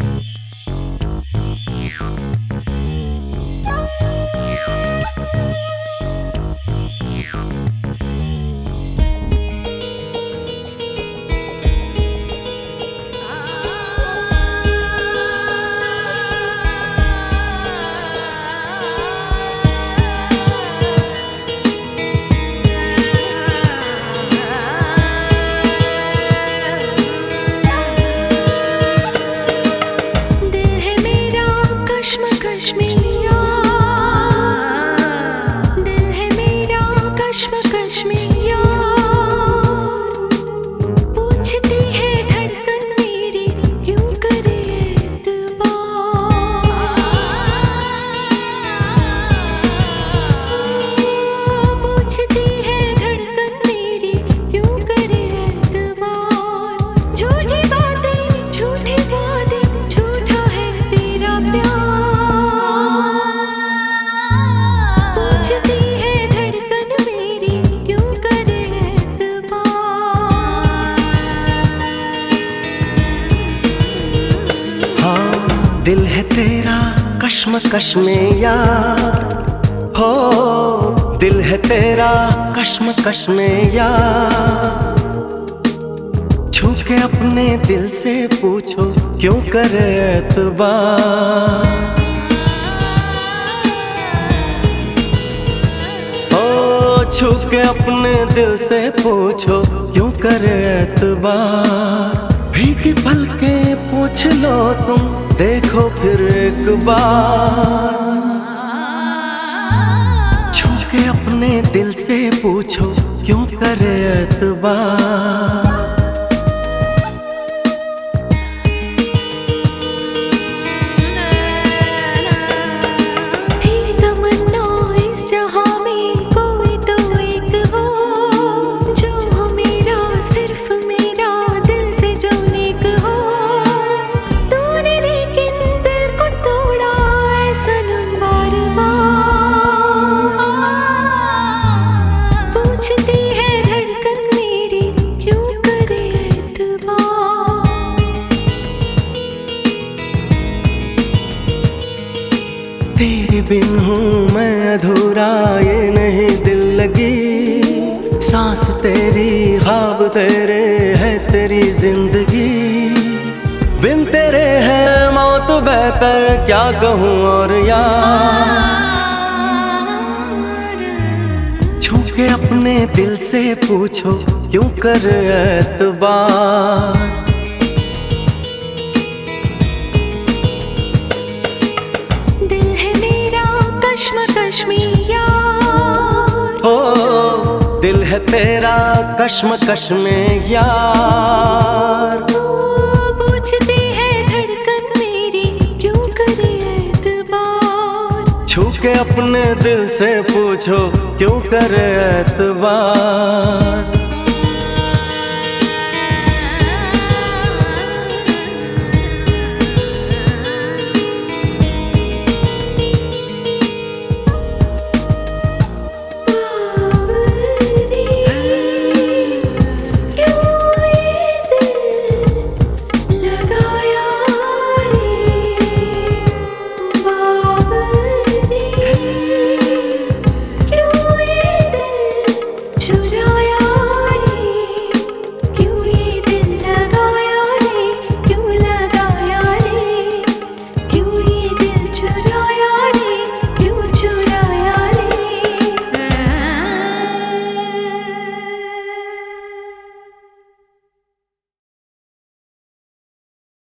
Bye. कश्म में यार। हो, दिल है तेरा कश्म में यार। छू के अपने दिल से पूछो, क्यों करे एतबार छू के अपने दिल से पूछो, क्यों करे एतबार भीगी पल के पूछ लो तुम एक बार। अपने दिल से पूछो क्यों करे एतबार बिन हूँ मैं अधूरा, ये नहीं दिल लगी। सांस तेरी, ख्वाब तेरे है तेरी ज़िंदगी। बिन तेरे है मौत बेहतर, क्या कहूँ और यार? छू अपने दिल से पूछो, क्यों कर एतबार दिल है तेरा कश्म कश्म यार। पूछती है धड़कन मेरी क्यों करे एतबार छू के अपने दिल से पूछो क्यों करे एतबार